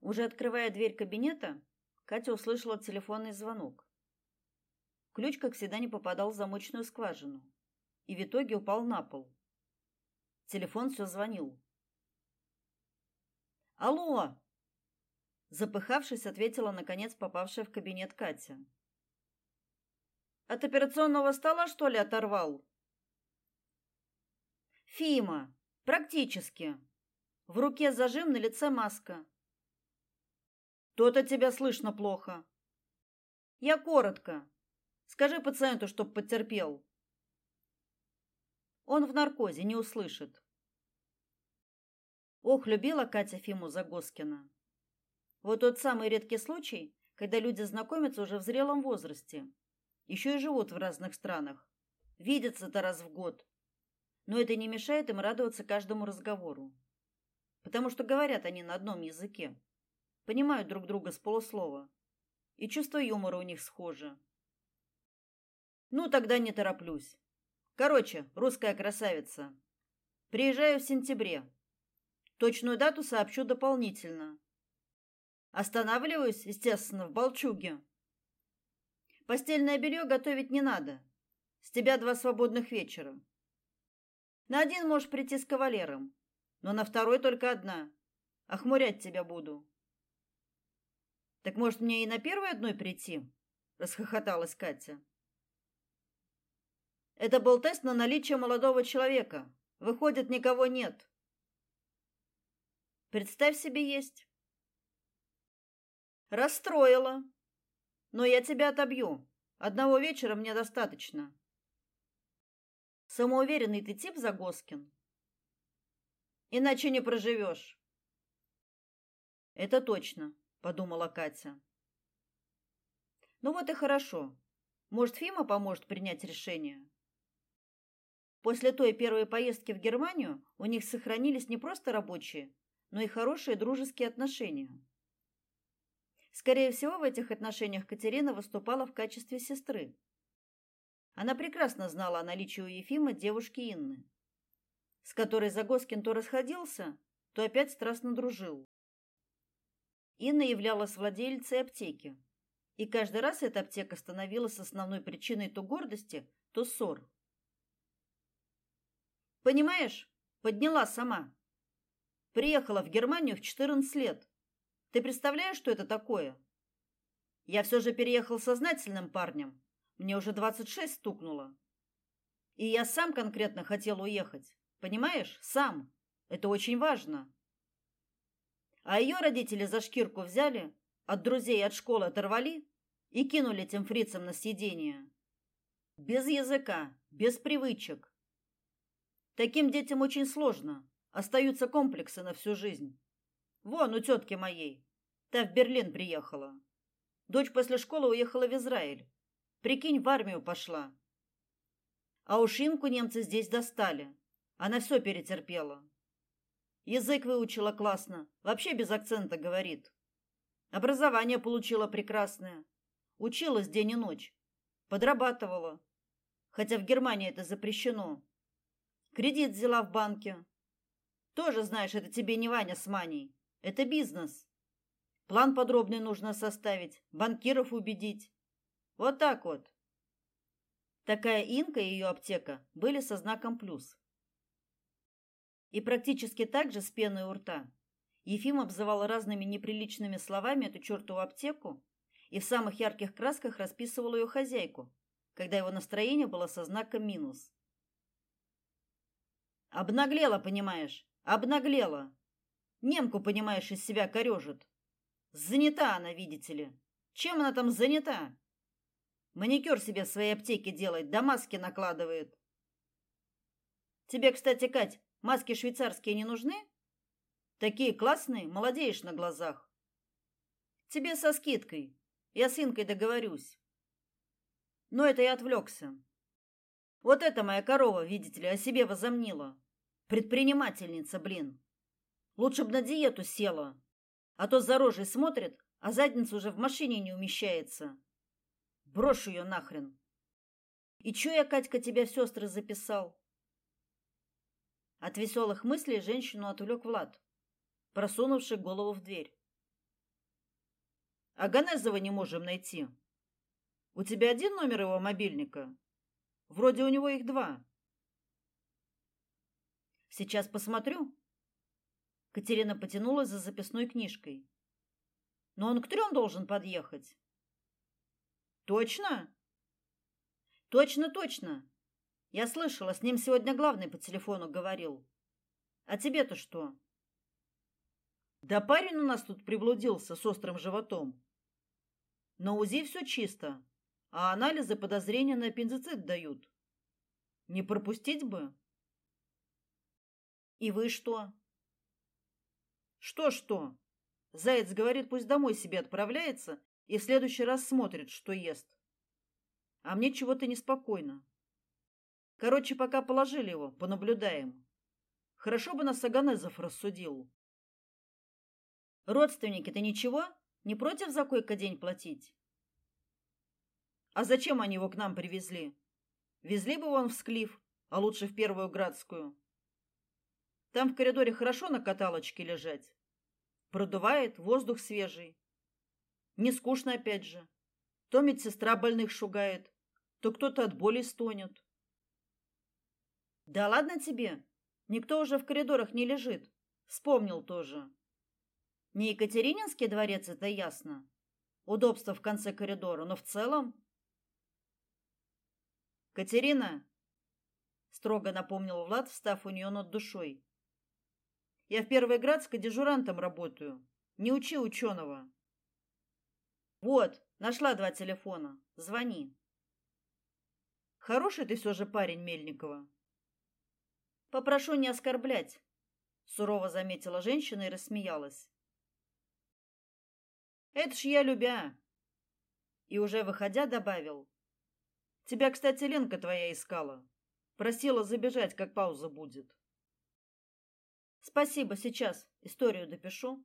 Уже открывая дверь кабинета, Катя услышала телефонный звонок. Ключ, как всегда, не попадал в замочную скважину и в итоге упал на пол. Телефон все звонил. Алло. Запыхавшись, ответила наконец попавшая в кабинет Катя. От операционного стола что ли оторвал? Фима, практически. В руке зажим, на лице маска. То-то тебя слышно плохо. Я коротко. Скажи пациенту, чтоб потерпел. Он в наркозе, не услышит. Ох, любила Катя Фиму Загоскина. Вот тот самый редкий случай, когда люди знакомятся уже в зрелом возрасте, еще и живут в разных странах, видятся-то раз в год. Но это не мешает им радоваться каждому разговору. Потому что говорят они на одном языке, понимают друг друга с полуслова, и чувство юмора у них схоже. Ну, тогда не тороплюсь. Короче, русская красавица. Приезжаю в сентябре. Точную дату сообщу дополнительно. Останавливаюсь, естественно, в Болчуге. Постельное белье готовить не надо. С тебя два свободных вечера. На один можешь прийти с кавалером, но на второй только одна. Охмурять тебя буду. Так может мне и на первой одной прийти? расхохоталась Катя. Это был тест на наличие молодого человека. Выходит, никого нет. Представь себе есть. Расстроила. Но я тебя отобью. Одного вечера мне достаточно. Самоуверенный ты тип, Загоскин. Иначе не проживешь. Это точно, подумала Катя. Ну вот и хорошо. Может, Фима поможет принять решение. После той первой поездки в Германию у них сохранились не просто рабочие, но и хорошие дружеские отношения. Скорее всего, в этих отношениях Катерина выступала в качестве сестры. Она прекрасно знала о наличии у Ефима девушки Инны, с которой Загоскин то расходился, то опять страстно дружил. Инна являлась владелицей аптеки, и каждый раз эта аптека становилась основной причиной то гордости, то ссор. Понимаешь, подняла сама. Приехала в Германию в 14 лет. Ты представляешь, что это такое? Я все же переехал сознательным парнем. Мне уже 26 стукнуло. И я сам конкретно хотел уехать. Понимаешь? Сам. Это очень важно. А ее родители за шкирку взяли, от друзей от школы оторвали и кинули этим фрицам на съедение. Без языка, без привычек, Таким детям очень сложно. Остаются комплексы на всю жизнь. Вон у тетки моей. Та в Берлин приехала. Дочь после школы уехала в Израиль. Прикинь, в армию пошла. А уж Инку немцы здесь достали. Она все перетерпела. Язык выучила классно, вообще без акцента говорит. Образование получила прекрасное. Училась день и ночь. Подрабатывала. Хотя в Германии это запрещено. Кредит взяла в банке. Тоже, знаешь, это тебе не Ваня с Маней. Это бизнес. План подробный нужно составить, банкиров убедить. Вот так вот. Такая Инка и ее аптека были со знаком плюс. И практически так же с пеной у рта. Ефим обзывал разными неприличными словами эту чертову аптеку и в самых ярких красках расписывал ее хозяйку, когда его настроение было со знаком минус. Обнаглела, понимаешь? Обнаглела. Немку, понимаешь, из себя корежит. Занята она, видите ли. Чем она там занята? Маникюр себе в своей аптеке делает, да маски накладывает. Тебе, кстати, Кать, маски швейцарские не нужны? Такие классные, молодеешь на глазах. Тебе со скидкой. Я с Инкой договорюсь. Но это я отвлекся. Вот эта моя корова, видите ли, о себе возомнила. Предпринимательница, блин. Лучше бы на диету села. А то за рожей смотрит, а задница уже в машине не умещается. Брошу ее нахрен. И чё я, Катька, тебя в сестры записал? От веселых мыслей женщину отвлек Влад, просунувший голову в дверь. А Ганезова не можем найти. У тебя один номер его мобильника? Вроде у него их два. Сейчас посмотрю. Катерина потянулась за записной книжкой. Но он к трем должен подъехать. Точно? Точно, точно. Я слышала, с ним сегодня главный по телефону говорил. А тебе-то что? Да парень у нас тут приблудился с острым животом. На УЗИ все чисто, а анализы подозрения на аппендицит дают. Не пропустить бы. И вы что? Что что? Заяц говорит, пусть домой себе отправляется и в следующий раз смотрит, что ест. А мне чего-то неспокойно. Короче, пока положили его, понаблюдаем. Хорошо бы нас Аганезов рассудил. Родственники-то ничего? Не против за койко-день платить? А зачем они его к нам привезли? Везли бы вон в Склиф, а лучше в Первую Градскую. Там в коридоре хорошо на каталочке лежать. Продувает, воздух свежий. Не скучно опять же. То медсестра больных шугает, то кто-то от боли стонет. Да ладно тебе. Никто уже в коридорах не лежит. Вспомнил тоже. Не Екатерининский дворец, это ясно. Удобство в конце коридора, но в целом... Катерина, строго напомнил Влад, встав у нее над душой. Я в Первой Градской дежурантом работаю. Не учи ученого. Вот, нашла два телефона. Звони. Хороший ты все же парень, Мельникова. Попрошу не оскорблять, сурово заметила женщина и рассмеялась. Это ж я любя. И уже выходя добавил: Тебя, кстати, Ленка твоя искала. Просила забежать, как пауза будет. Спасибо, сейчас историю допишу.